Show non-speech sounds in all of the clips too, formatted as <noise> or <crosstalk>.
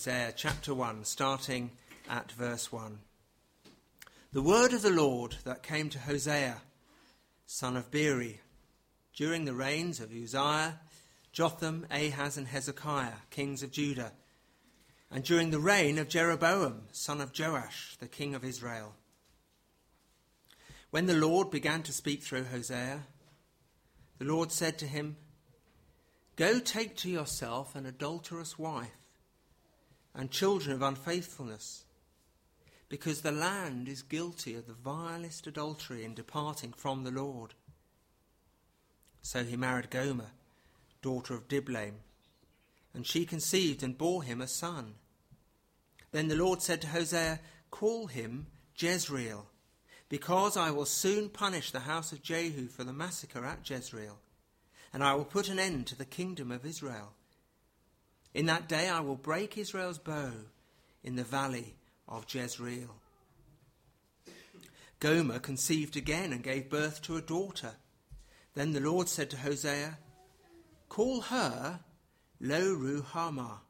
Hosea chapter 1, starting at verse 1. The word of the Lord that came to Hosea, son of Beeri, during the reigns of Uzziah, Jotham, Ahaz, and Hezekiah, kings of Judah, and during the reign of Jeroboam, son of Joash, the king of Israel. When the Lord began to speak through Hosea, the Lord said to him, Go take to yourself an adulterous wife and children of unfaithfulness, because the land is guilty of the vilest adultery in departing from the Lord. So he married Gomer, daughter of Diblaim, and she conceived and bore him a son. Then the Lord said to Hosea, Call him Jezreel, because I will soon punish the house of Jehu for the massacre at Jezreel, and I will put an end to the kingdom of Israel. In that day I will break Israel's bow in the valley of Jezreel. Gomer conceived again and gave birth to a daughter. Then the Lord said to Hosea, Call her Lo Ruhamah,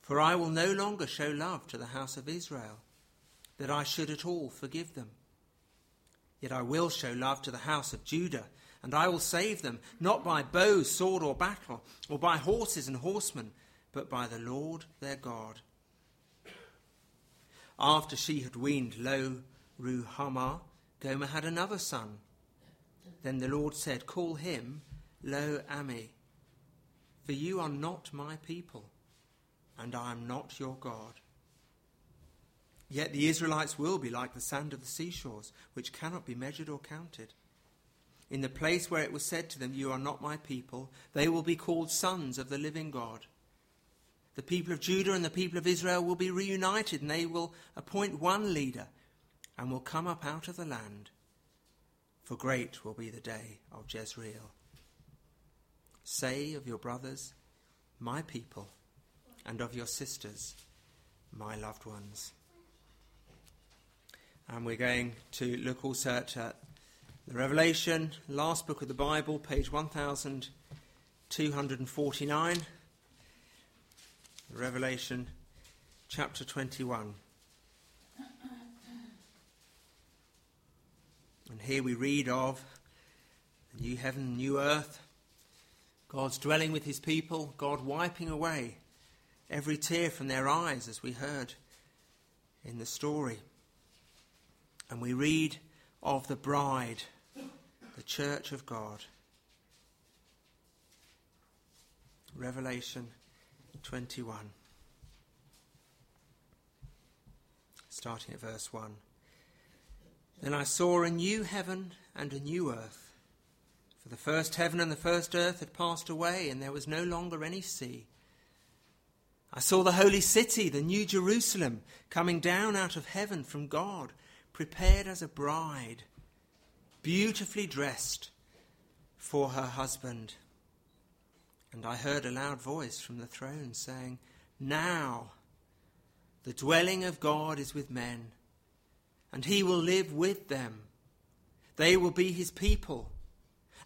for I will no longer show love to the house of Israel, that I should at all forgive them. Yet I will show love to the house of Judah, and I will save them, not by bow, sword, or battle, or by horses and horsemen but by the Lord their God. After she had weaned Lo Ruhamah, Gomer had another son. Then the Lord said, Call him Lo Ammi, for you are not my people, and I am not your God. Yet the Israelites will be like the sand of the seashores, which cannot be measured or counted. In the place where it was said to them, You are not my people, they will be called sons of the living God. The people of Judah and the people of Israel will be reunited, and they will appoint one leader and will come up out of the land. For great will be the day of Jezreel. Say of your brothers, my people, and of your sisters, my loved ones. And we're going to look also at uh, the Revelation, last book of the Bible, page 1249. Revelation chapter 21. And here we read of the new heaven, new earth, God's dwelling with his people, God wiping away every tear from their eyes, as we heard in the story. And we read of the bride, the church of God. Revelation 21. Starting at verse 1. Then I saw a new heaven and a new earth. For the first heaven and the first earth had passed away, and there was no longer any sea. I saw the holy city, the new Jerusalem, coming down out of heaven from God, prepared as a bride, beautifully dressed for her husband. And I heard a loud voice from the throne saying, Now the dwelling of God is with men, and he will live with them. They will be his people,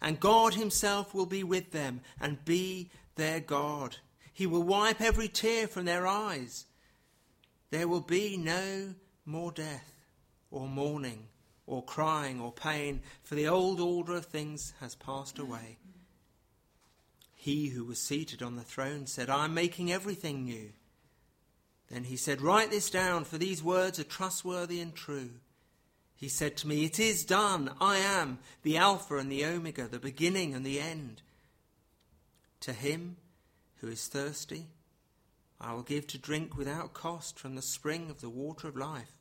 and God himself will be with them and be their God. He will wipe every tear from their eyes. There will be no more death, or mourning, or crying, or pain, for the old order of things has passed away. He who was seated on the throne said, I am making everything new. Then he said, Write this down, for these words are trustworthy and true. He said to me, It is done. I am the Alpha and the Omega, the beginning and the end. To him who is thirsty, I will give to drink without cost from the spring of the water of life.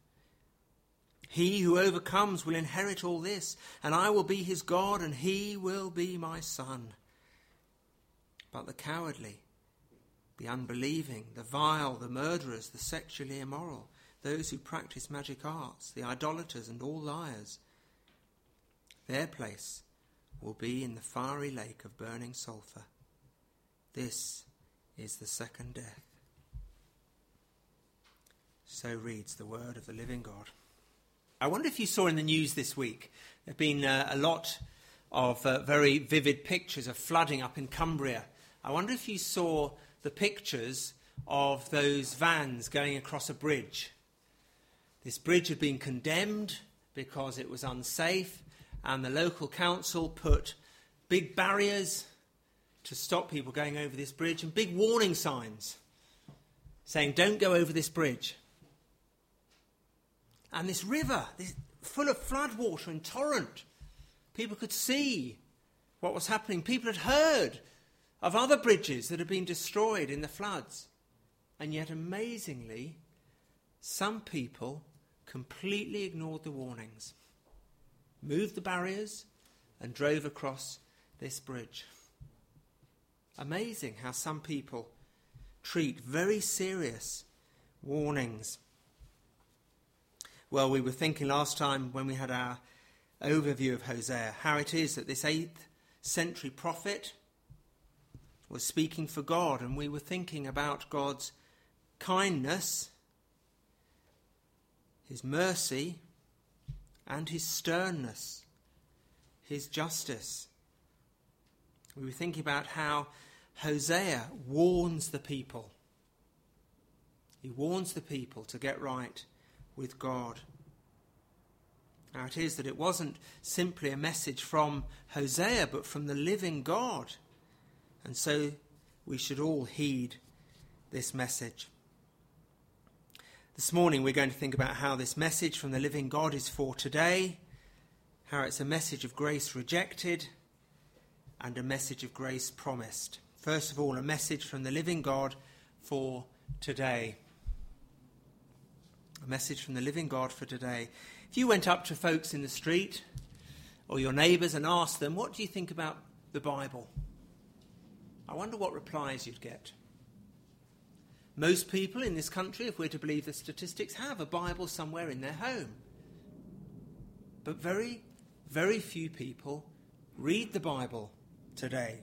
He who overcomes will inherit all this, and I will be his God, and he will be my son but the cowardly, the unbelieving, the vile, the murderers, the sexually immoral, those who practice magic arts, the idolaters, and all liars. Their place will be in the fiery lake of burning sulphur. This is the second death. So reads the word of the living God. I wonder if you saw in the news this week, there have been uh, a lot of uh, very vivid pictures of flooding up in Cumbria I wonder if you saw the pictures of those vans going across a bridge. This bridge had been condemned because it was unsafe, and the local council put big barriers to stop people going over this bridge and big warning signs saying, Don't go over this bridge. And this river, this, full of floodwater and torrent, people could see what was happening. People had heard of other bridges that have been destroyed in the floods. And yet, amazingly, some people completely ignored the warnings, moved the barriers, and drove across this bridge. Amazing how some people treat very serious warnings. Well, we were thinking last time when we had our overview of Hosea how it is that this 8th century prophet was speaking for God, and we were thinking about God's kindness, his mercy, and his sternness, his justice. We were thinking about how Hosea warns the people. He warns the people to get right with God. Now, it is that it wasn't simply a message from Hosea, but from the living God. And so we should all heed this message. This morning, we're going to think about how this message from the living God is for today, how it's a message of grace rejected, and a message of grace promised. First of all, a message from the living God for today. A message from the living God for today. If you went up to folks in the street or your neighbours and asked them, What do you think about the Bible? I wonder what replies you'd get. Most people in this country, if we're to believe the statistics, have a Bible somewhere in their home. But very, very few people read the Bible today.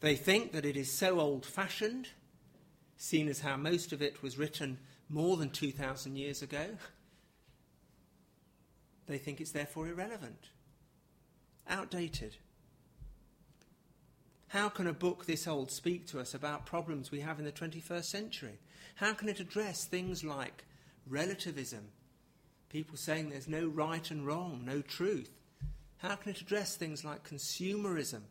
They think that it is so old fashioned, seen as how most of it was written more than 2,000 years ago. They think it's therefore irrelevant, outdated. How can a book this old speak to us about problems we have in the 21st century? How can it address things like relativism, people saying there's no right and wrong, no truth? How can it address things like consumerism?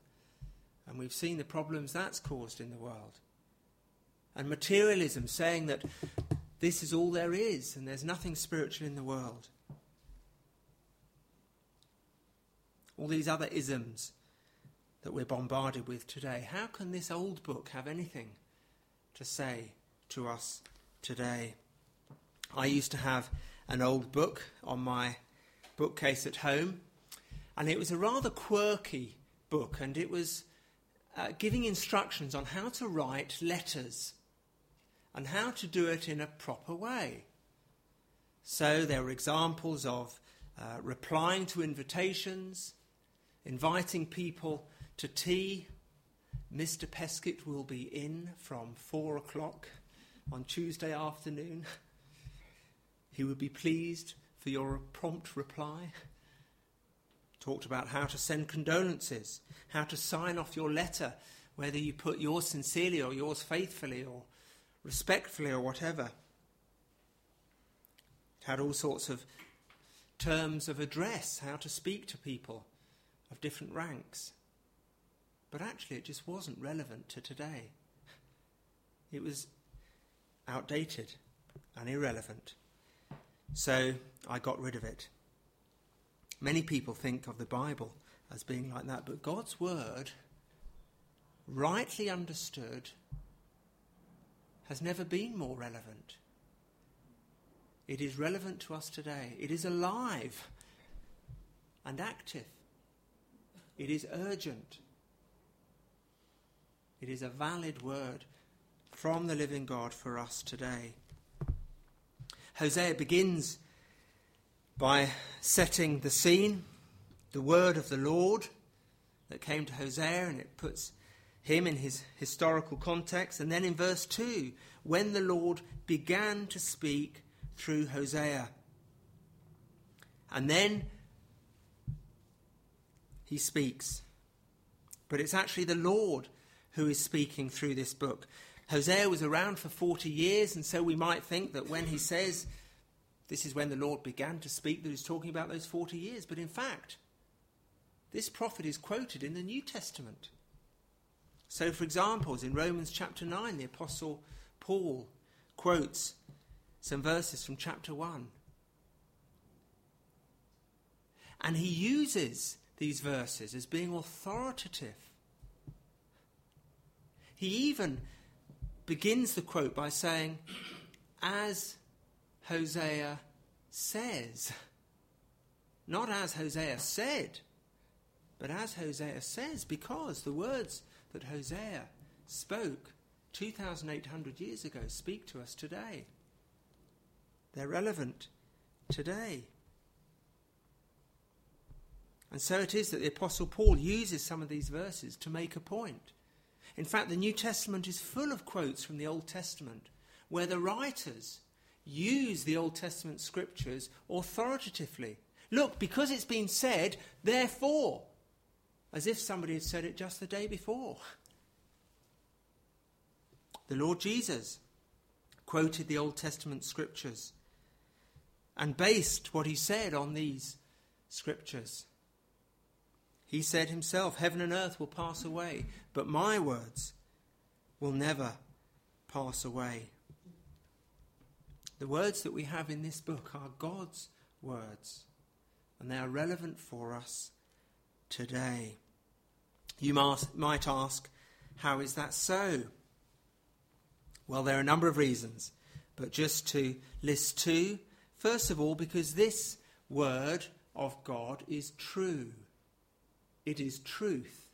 And we've seen the problems that's caused in the world. And materialism, saying that this is all there is and there's nothing spiritual in the world. All these other isms that we're bombarded with today. How can this old book have anything to say to us today? I used to have an old book on my bookcase at home, and it was a rather quirky book, and it was uh, giving instructions on how to write letters and how to do it in a proper way. So there were examples of uh, replying to invitations, inviting people to tea. Mr. Peskett will be in from four o'clock on Tuesday afternoon. He would be pleased for your prompt reply. Talked about how to send condolences, how to sign off your letter, whether you put yours sincerely or yours faithfully or respectfully or whatever. Had all sorts of terms of address, how to speak to people of different ranks. But actually, it just wasn't relevant to today. It was outdated and irrelevant. So I got rid of it. Many people think of the Bible as being like that, but God's Word, rightly understood, has never been more relevant. It is relevant to us today. It is alive and active. It is urgent. It is a valid word from the living God for us today. Hosea begins by setting the scene, the word of the Lord that came to Hosea, and it puts him in his historical context. And then in verse 2, when the Lord began to speak through Hosea. And then he speaks. But it's actually the Lord who is speaking through this book. Hosea was around for 40 years, and so we might think that when he says this is when the Lord began to speak, that he's talking about those 40 years. But in fact, this prophet is quoted in the New Testament. So, for example, in Romans chapter 9, the Apostle Paul quotes some verses from chapter 1. And he uses these verses as being authoritative. He even begins the quote by saying, as Hosea says. Not as Hosea said, but as Hosea says, because the words that Hosea spoke 2,800 years ago speak to us today. They're relevant today. And so it is that the Apostle Paul uses some of these verses to make a point. In fact, the New Testament is full of quotes from the Old Testament where the writers use the Old Testament scriptures authoritatively. Look, because it's been said, therefore, as if somebody had said it just the day before. The Lord Jesus quoted the Old Testament scriptures and based what he said on these scriptures. He said himself, Heaven and earth will pass away, but my words will never pass away. The words that we have in this book are God's words, and they are relevant for us today. You might ask, how is that so? Well, there are a number of reasons, but just to list two. First of all, because this word of God is true. It is truth.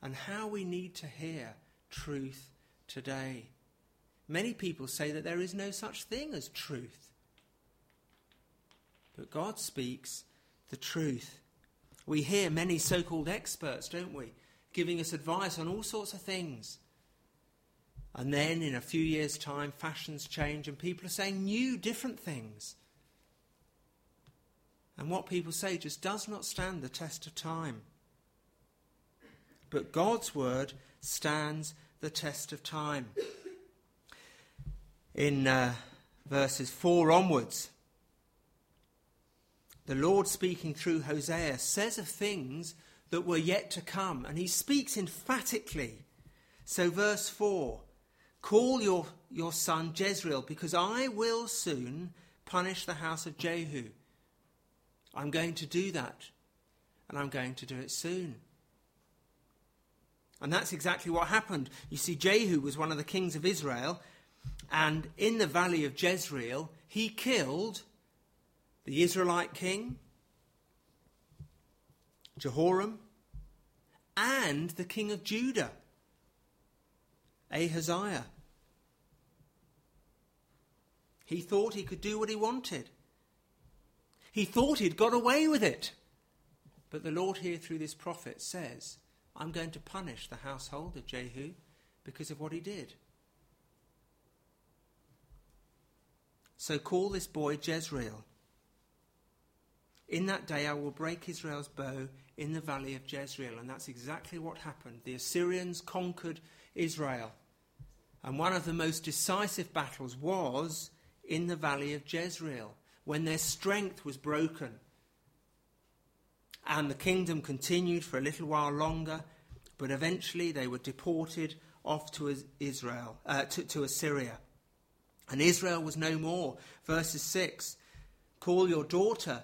And how we need to hear truth today. Many people say that there is no such thing as truth. But God speaks the truth. We hear many so called experts, don't we, giving us advice on all sorts of things. And then in a few years' time, fashions change and people are saying new, different things. And what people say just does not stand the test of time. But God's word stands the test of time in uh, verses 4 onwards, the Lord speaking through Hosea says of things that were yet to come, and he speaks emphatically. So, verse 4 Call your, your son Jezreel, because I will soon punish the house of Jehu. I'm going to do that, and I'm going to do it soon. And that's exactly what happened. You see, Jehu was one of the kings of Israel, and in the valley of Jezreel, he killed the Israelite king, Jehoram, and the king of Judah, Ahaziah. He thought he could do what he wanted. He thought he'd got away with it. But the Lord here through this prophet says, I'm going to punish the household of Jehu because of what he did. So call this boy Jezreel. In that day I will break Israel's bow in the valley of Jezreel. And that's exactly what happened. The Assyrians conquered Israel. And one of the most decisive battles was in the valley of Jezreel, when their strength was broken. And the kingdom continued for a little while longer, but eventually they were deported off to Israel, uh, to, to Assyria. And Israel was no more. Verses 6 Call your daughter,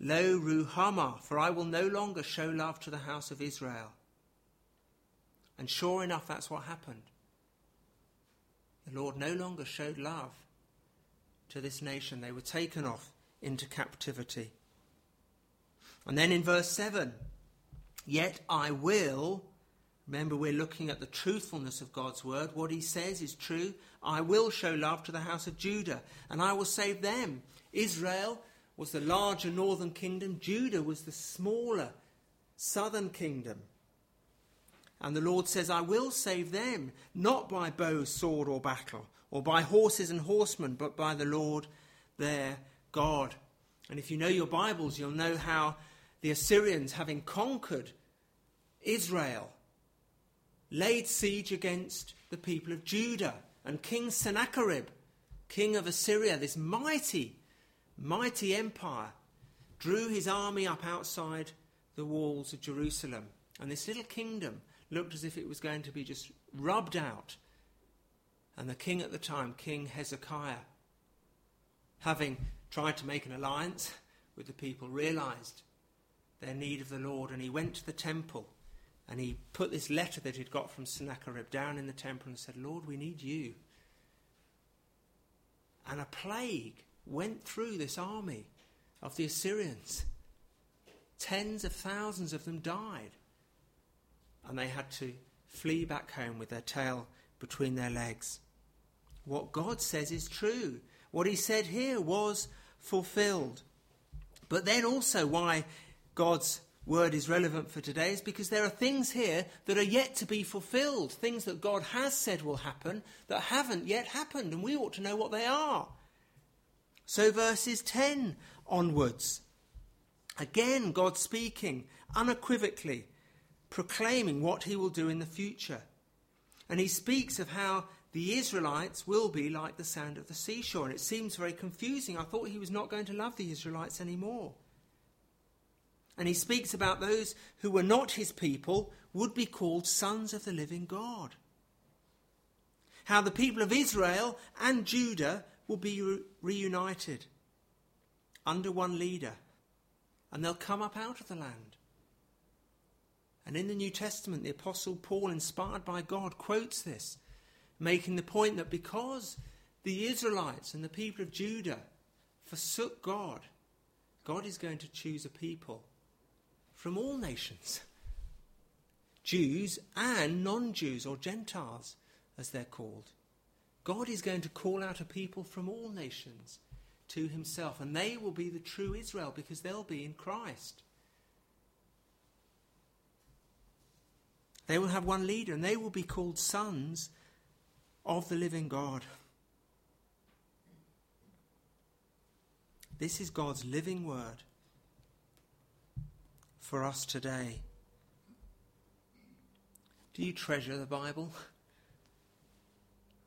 Lo Ruhamah, for I will no longer show love to the house of Israel. And sure enough, that's what happened. The Lord no longer showed love to this nation. They were taken off into captivity. And then in verse 7 Yet I will Remember, we're looking at the truthfulness of God's word. What he says is true. I will show love to the house of Judah, and I will save them. Israel was the larger northern kingdom, Judah was the smaller southern kingdom. And the Lord says, I will save them, not by bow, sword, or battle, or by horses and horsemen, but by the Lord their God. And if you know your Bibles, you'll know how the Assyrians, having conquered Israel, laid siege against the people of Judah. And King Sennacherib, king of Assyria, this mighty, mighty empire, drew his army up outside the walls of Jerusalem. And this little kingdom looked as if it was going to be just rubbed out. And the king at the time, King Hezekiah, having tried to make an alliance with the people, realized their need of the Lord, and he went to the temple and he put this letter that he'd got from Sennacherib down in the temple and said, Lord, we need you. And a plague went through this army of the Assyrians. Tens of thousands of them died. And they had to flee back home with their tail between their legs. What God says is true. What he said here was fulfilled. But then also, why God's word is relevant for today is because there are things here that are yet to be fulfilled, things that God has said will happen that haven't yet happened, and we ought to know what they are. So, verses 10 onwards. Again, God speaking unequivocally, proclaiming what he will do in the future. And he speaks of how the Israelites will be like the sand of the seashore. And it seems very confusing. I thought he was not going to love the Israelites anymore. And he speaks about those who were not his people would be called sons of the living God. How the people of Israel and Judah will be re- reunited under one leader, and they'll come up out of the land. And in the New Testament, the Apostle Paul, inspired by God, quotes this, making the point that because the Israelites and the people of Judah forsook God, God is going to choose a people from all nations <laughs> Jews and non Jews, or Gentiles, as they're called. God is going to call out a people from all nations to himself, and they will be the true Israel because they'll be in Christ. They will have one leader, and they will be called sons of the living God. This is God's living word for us today. Do you treasure the Bible?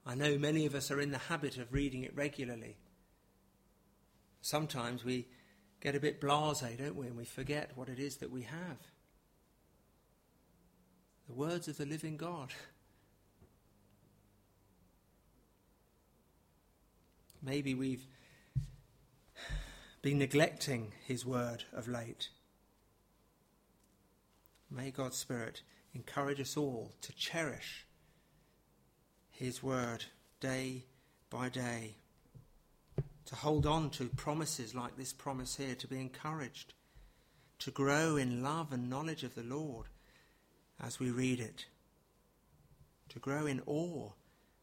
I know many of us are in the habit of reading it regularly. Sometimes we get a bit blase, don't we, and we forget what it is that we have. The words of the living God. Maybe we've been neglecting His word of late. May God's Spirit encourage us all to cherish His word day by day, to hold on to promises like this promise here, to be encouraged, to grow in love and knowledge of the Lord as we read it, to grow in awe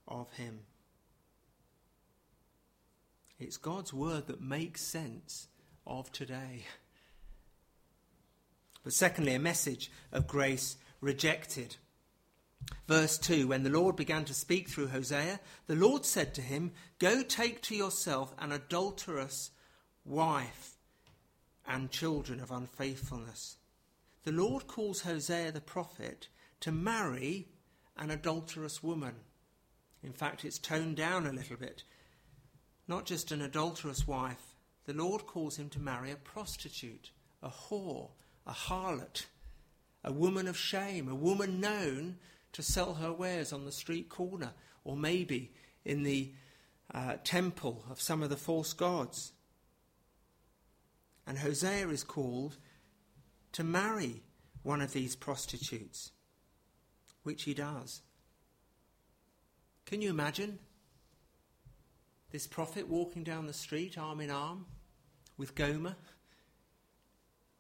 of Him. It's God's word that makes sense of today. But secondly, a message of grace rejected. Verse 2 When the Lord began to speak through Hosea, the Lord said to him, Go take to yourself an adulterous wife and children of unfaithfulness. The Lord calls Hosea the prophet to marry an adulterous woman. In fact, it's toned down a little bit. Not just an adulterous wife, the Lord calls him to marry a prostitute, a whore, a harlot, a woman of shame, a woman known to sell her wares on the street corner or maybe in the uh, temple of some of the false gods. And Hosea is called to marry one of these prostitutes, which he does. Can you imagine this prophet walking down the street arm in arm with Gomer?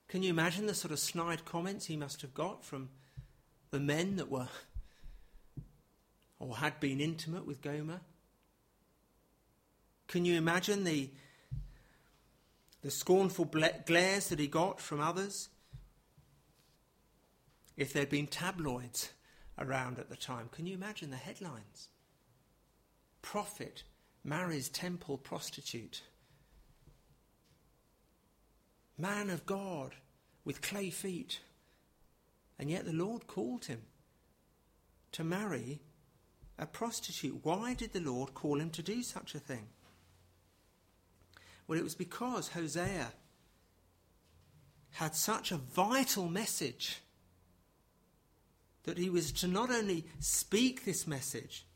Can you imagine the sort of snide comments he must have got from the men that were or had been intimate with Gomer? Can you imagine the, the scornful glares that he got from others? If there'd been tabloids around at the time, can you imagine the headlines? Prophet marries temple prostitute man of God with clay feet. And yet the Lord called him to marry a prostitute. Why did the Lord call him to do such a thing? Well, it was because Hosea had such a vital message that he was to not only speak this message,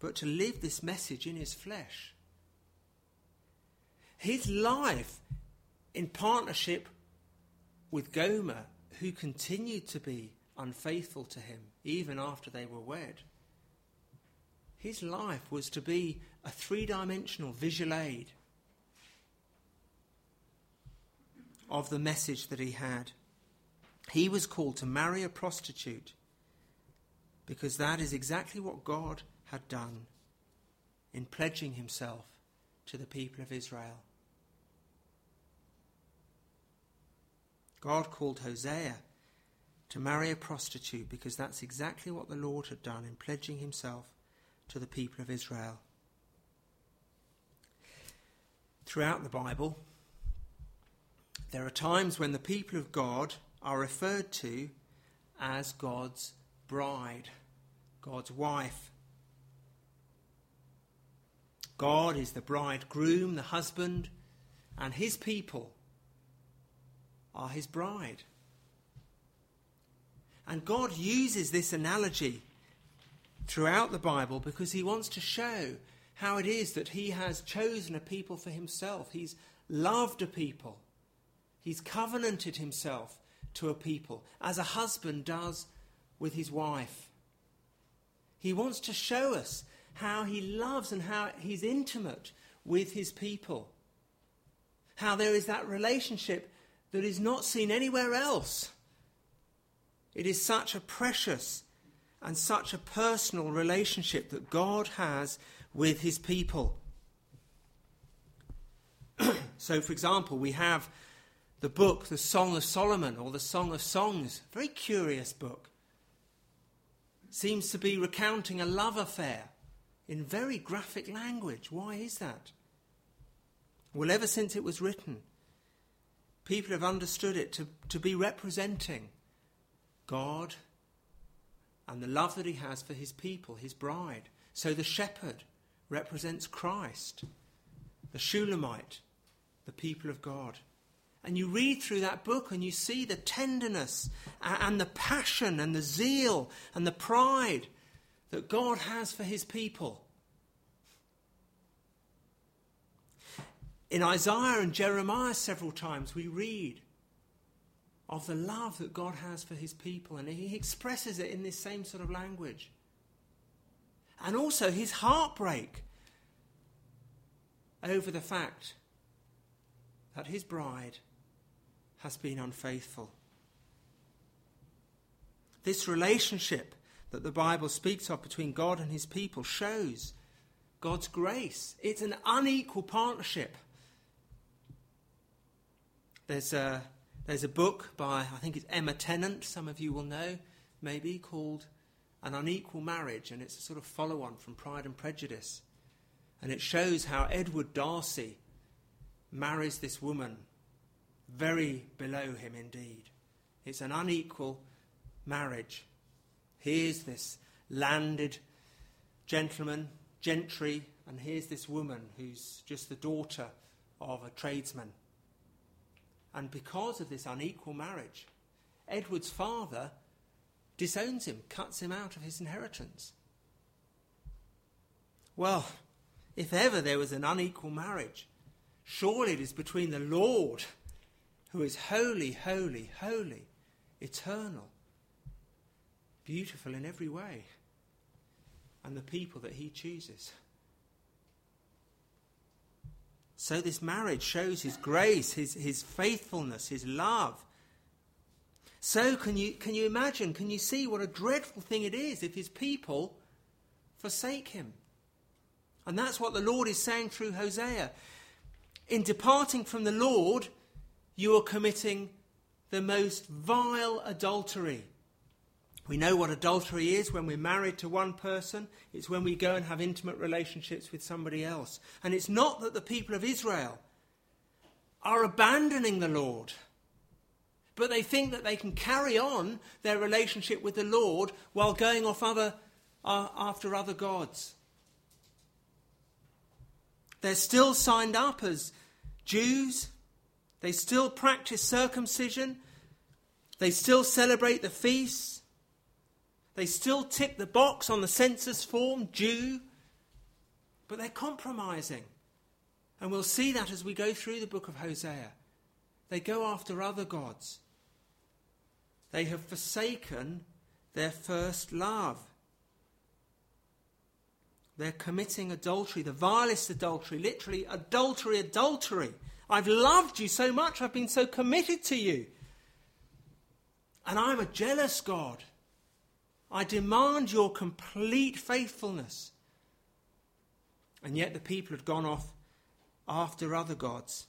but to live this message in his flesh. His life in partnership with Gomer, who continued to be unfaithful to him even after they were wed. His life was to be a three dimensional visual aid of the message that he had. He was called to marry a prostitute because that is exactly what God had done in pledging himself to the people of Israel. God called Hosea to marry a prostitute because that's exactly what the Lord had done in pledging himself to the people of Israel. Throughout the Bible, there are times when the people of God are referred to as God's bride, God's wife. God is the bridegroom, the husband, and his people are his bride. And God uses this analogy throughout the Bible because he wants to show how it is that he has chosen a people for himself. He's loved a people. He's covenanted himself to a people as a husband does with his wife. He wants to show us how he loves and how he's intimate with his people. How there is that relationship that is not seen anywhere else. It is such a precious and such a personal relationship that God has with his people. <clears throat> so, for example, we have the book, the Song of Solomon, or the Song of Songs. Very curious book. Seems to be recounting a love affair in very graphic language. Why is that? Well, ever since it was written, people have understood it to, to be representing God and the love that he has for his people, his bride. So the shepherd represents Christ, the Shulamite, the people of God. And you read through that book and you see the tenderness and the passion and the zeal and the pride that God has for his people. In Isaiah and Jeremiah, several times, we read of the love that God has for his people, and he expresses it in this same sort of language. And also his heartbreak over the fact that his bride has been unfaithful. This relationship that the Bible speaks of between God and his people shows God's grace. It's an unequal partnership. There's a, there's a book by, I think it's Emma Tennant, some of you will know, maybe, called An Unequal Marriage, and it's a sort of follow on from Pride and Prejudice. And it shows how Edward Darcy marries this woman, very below him indeed. It's an unequal marriage. Here's this landed gentleman, gentry, and here's this woman who's just the daughter of a tradesman. And because of this unequal marriage, Edward's father disowns him, cuts him out of his inheritance. Well, if ever there was an unequal marriage, surely it is between the Lord, who is holy, holy, holy, eternal, beautiful in every way, and the people that he chooses. So this marriage shows his grace, his, his faithfulness, his love. So can you, can you imagine, can you see what a dreadful thing it is if his people forsake him? And that's what the Lord is saying through Hosea. In departing from the Lord, you are committing the most vile adultery. We know what adultery is when we're married to one person. It's when we go and have intimate relationships with somebody else. And it's not that the people of Israel are abandoning the Lord. But they think that they can carry on their relationship with the Lord while going off other, uh, after other gods. They're still signed up as Jews. They still practice circumcision. They still celebrate the feasts. They still tick the box on the census form, Jew. But they're compromising. And we'll see that as we go through the book of Hosea. They go after other gods. They have forsaken their first love. They're committing adultery, the vilest adultery, literally, adultery, adultery. I've loved you so much, I've been so committed to you. And I'm a jealous God. I demand your complete faithfulness. And yet the people had gone off after other gods.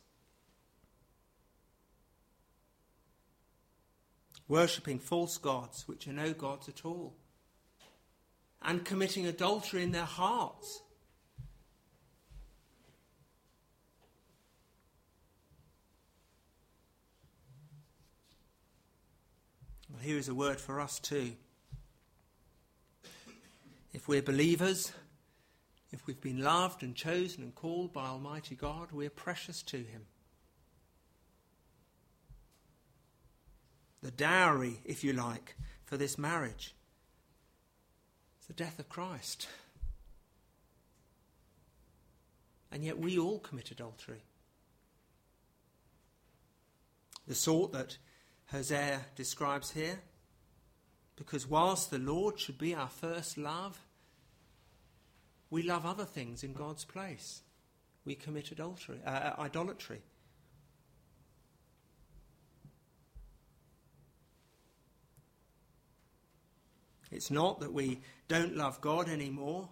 Worshipping false gods, which are no gods at all and committing adultery in their hearts. Well, here is a word for us too. If we're believers, if we've been loved and chosen and called by Almighty God, we're precious to Him. The dowry, if you like, for this marriage the death of Christ. And yet we all commit adultery. The sort that Hosea describes here. Because whilst the Lord should be our first love, we love other things in God's place. We commit adultery, uh, idolatry. It's not that we don't love God anymore,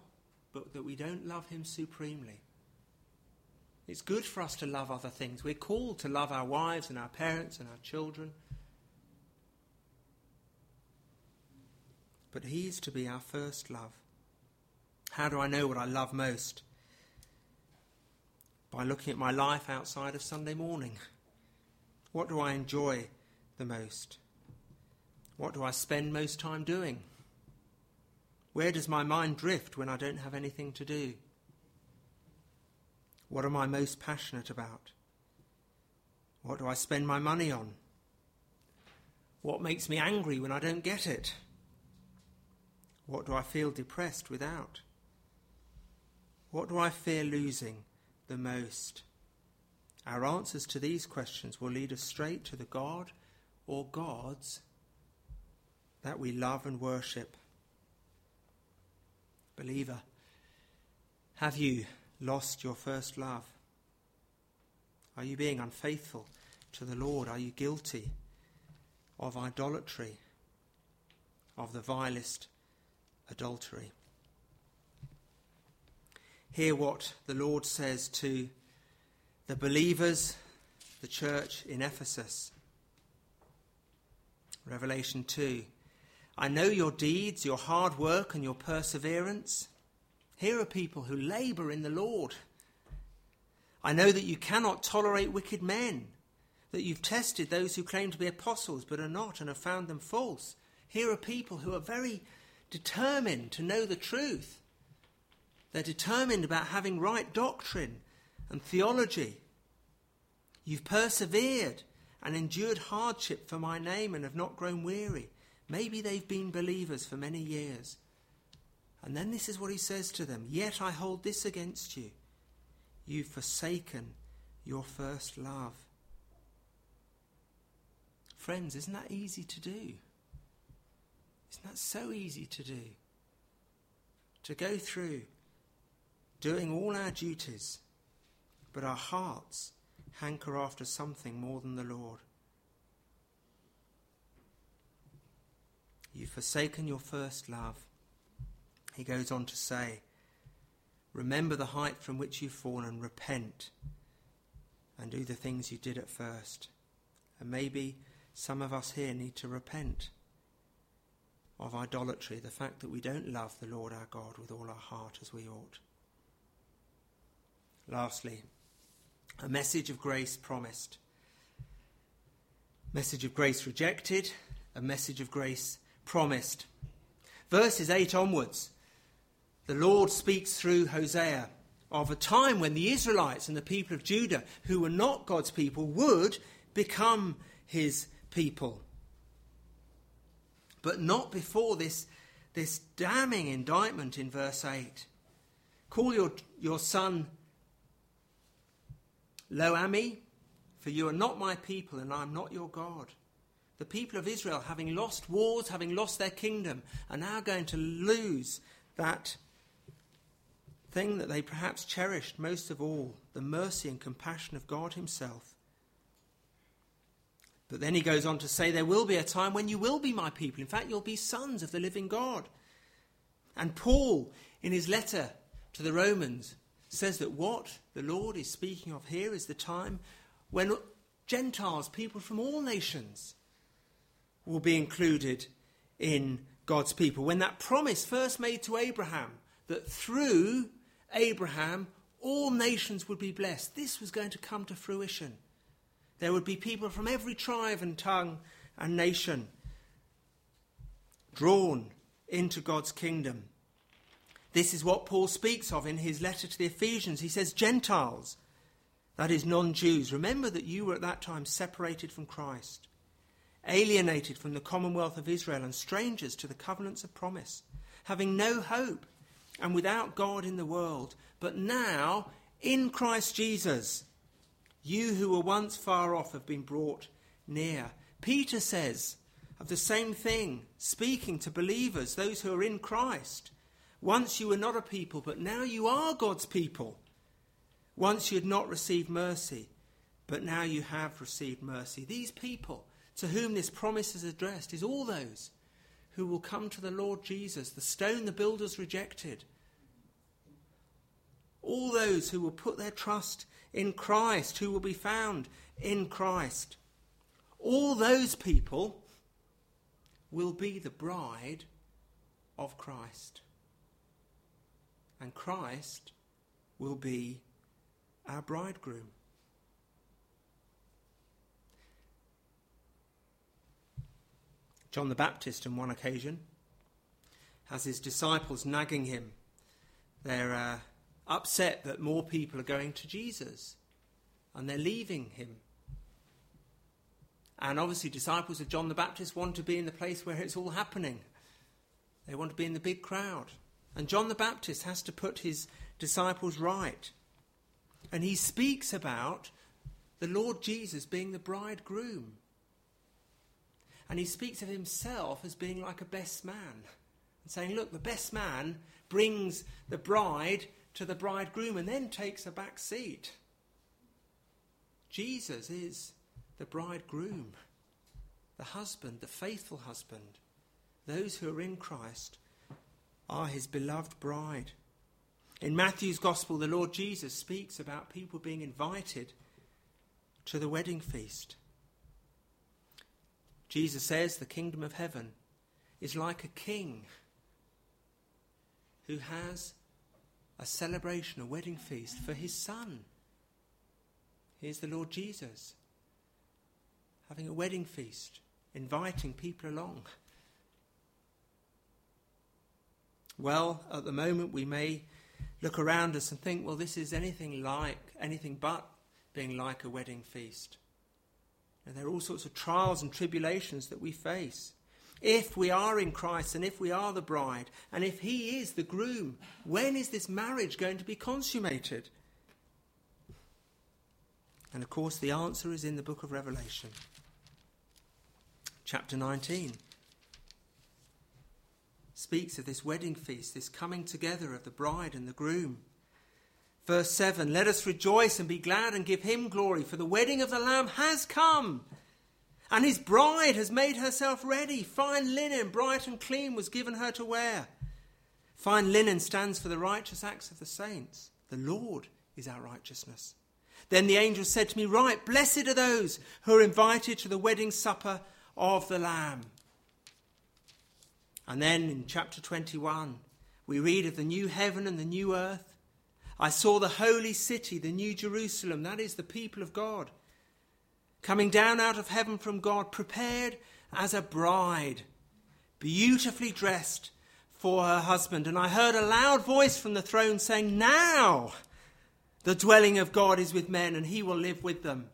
but that we don't love Him supremely. It's good for us to love other things. We're called to love our wives and our parents and our children. But He is to be our first love. How do I know what I love most? By looking at my life outside of Sunday morning. What do I enjoy the most? What do I spend most time doing? Where does my mind drift when I don't have anything to do? What am I most passionate about? What do I spend my money on? What makes me angry when I don't get it? What do I feel depressed without? What do I fear losing the most? Our answers to these questions will lead us straight to the God or gods that we love and worship. Believer, have you lost your first love? Are you being unfaithful to the Lord? Are you guilty of idolatry, of the vilest adultery? Hear what the Lord says to the believers, the church in Ephesus. Revelation 2 I know your deeds, your hard work, and your perseverance. Here are people who labour in the Lord. I know that you cannot tolerate wicked men, that you've tested those who claim to be apostles but are not and have found them false. Here are people who are very determined to know the truth. They're determined about having right doctrine and theology. You've persevered and endured hardship for my name and have not grown weary. Maybe they've been believers for many years. And then this is what he says to them Yet I hold this against you. You've forsaken your first love. Friends, isn't that easy to do? Isn't that so easy to do? To go through doing all our duties, but our hearts hanker after something more than the Lord. You've forsaken your first love. He goes on to say, Remember the height from which you've fallen, repent, and do the things you did at first. And maybe some of us here need to repent of idolatry, the fact that we don't love the Lord our God with all our heart as we ought. Lastly, a message of grace promised. Message of grace rejected, a message of grace promised. Verses 8 onwards, the Lord speaks through Hosea of a time when the Israelites and the people of Judah, who were not God's people, would become his people. But not before this, this damning indictment in verse 8. Call your, your son Lo-ammi, for you are not my people, and I am not your God. The people of Israel, having lost wars, having lost their kingdom, are now going to lose that thing that they perhaps cherished most of all the mercy and compassion of God Himself. But then he goes on to say, There will be a time when you will be my people. In fact, you'll be sons of the living God. And Paul, in his letter to the Romans, says that what the Lord is speaking of here is the time when Gentiles, people from all nations, will be included in God's people. When that promise first made to Abraham, that through Abraham all nations would be blessed, this was going to come to fruition. There would be people from every tribe and tongue and nation drawn into God's kingdom. This is what Paul speaks of in his letter to the Ephesians. He says, Gentiles that is, non Jews. Remember that you were at that time separated from Christ, alienated from the commonwealth of Israel, and strangers to the covenants of promise, having no hope and without God in the world. But now, in Christ Jesus, you who were once far off have been brought near. Peter says of the same thing, speaking to believers, those who are in Christ. Once you were not a people, but now you are God's people. Once you had not received mercy, but now you have received mercy. These people to whom this promise is addressed is all those who will come to the Lord Jesus, the stone the builders rejected. All those who will put their trust in Christ, who will be found in Christ. All those people will be the bride of Christ. And Christ will be our bridegroom. John the Baptist, on one occasion, has his disciples nagging him. They're uh, upset that more people are going to Jesus and they're leaving him. And obviously, disciples of John the Baptist want to be in the place where it's all happening. They want to be in the big crowd. And John the Baptist has to put his disciples right. And he speaks about the Lord Jesus being the bridegroom. And he speaks of himself as being like a best man. And saying, look, the best man brings the bride to the bridegroom and then takes a back seat. Jesus is the bridegroom, the husband, the faithful husband. Those who are in Christ are his beloved bride. In Matthew's Gospel, the Lord Jesus speaks about people being invited to the wedding feast. Jesus says the kingdom of heaven is like a king who has a celebration, a wedding feast for his son. Here's the Lord Jesus having a wedding feast, inviting people along. Well, at the moment, we may look around us and think, well, this is anything like, anything but being like a wedding feast. And there are all sorts of trials and tribulations that we face. If we are in Christ and if we are the bride and if He is the groom, when is this marriage going to be consummated? And of course, the answer is in the book of Revelation, chapter 19 speaks of this wedding feast, this coming together of the bride and the groom. Verse 7 Let us rejoice and be glad and give him glory, for the wedding of the Lamb has come, and his bride has made herself ready. Fine linen, bright and clean, was given her to wear. Fine linen stands for the righteous acts of the saints. The Lord is our righteousness. Then the angel said to me, Right, blessed are those who are invited to the wedding supper of the Lamb. And then in chapter 21, we read of the new heaven and the new earth. I saw the holy city, the new Jerusalem, that is the people of God, coming down out of heaven from God, prepared as a bride, beautifully dressed for her husband. And I heard a loud voice from the throne saying, Now the dwelling of God is with men, and he will live with them.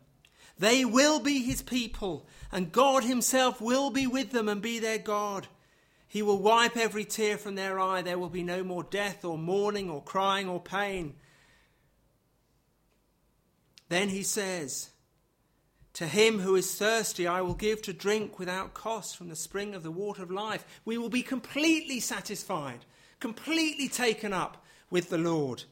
They will be his people, and God himself will be with them and be their God. He will wipe every tear from their eye. There will be no more death, or mourning, or crying, or pain. Then he says, To him who is thirsty, I will give to drink without cost from the spring of the water of life. We will be completely satisfied, completely taken up with the Lord.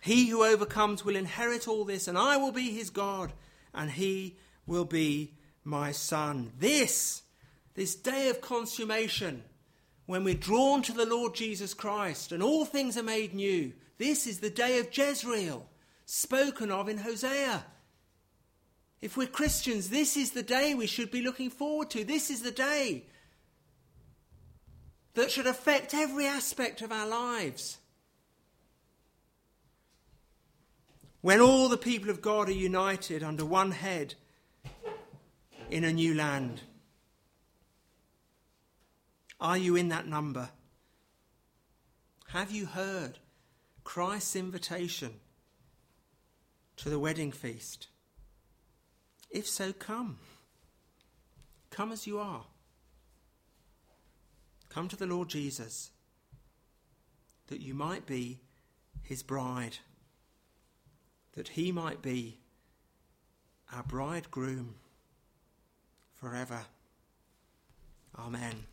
He who overcomes will inherit all this, and I will be his God, and he will be my son. This, this day of consummation, when we're drawn to the Lord Jesus Christ and all things are made new, this is the day of Jezreel, spoken of in Hosea. If we're Christians, this is the day we should be looking forward to. This is the day that should affect every aspect of our lives. when all the people of God are united under one head in a new land. Are you in that number? Have you heard Christ's invitation to the wedding feast? If so, come. Come as you are. Come to the Lord Jesus that you might be his bride that he might be our bridegroom forever. Amen.